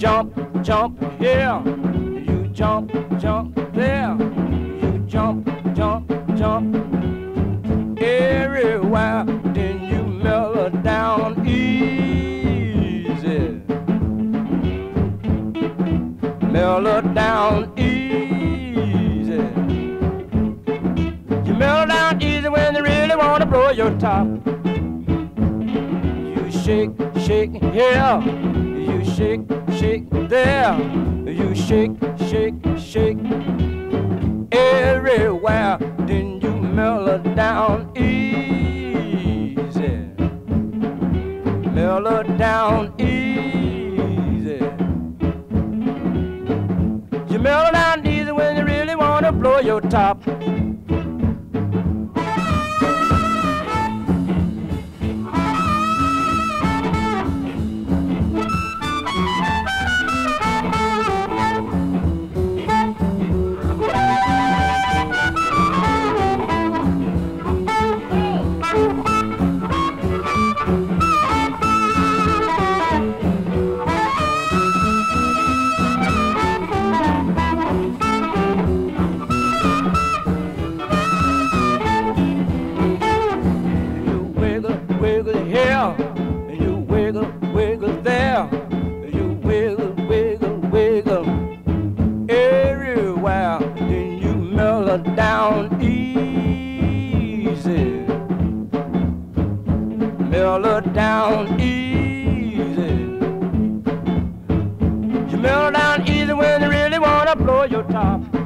jump, jump here. You jump, jump there. You jump, jump, jump everywhere. Then you mellow down easy. Mellow down easy. You mellow down easy when they really wanna blow your top. You shake, shake here. You shake, shake there. You shake, shake, shake everywhere. Then you mellow down easy. Mellow down easy. You mellow down easy when you really wanna blow your top. There. You wiggle, wiggle, wiggle everywhere. Then you mellow down easy. Mellow down easy. You mellow down easy when you really wanna blow your top.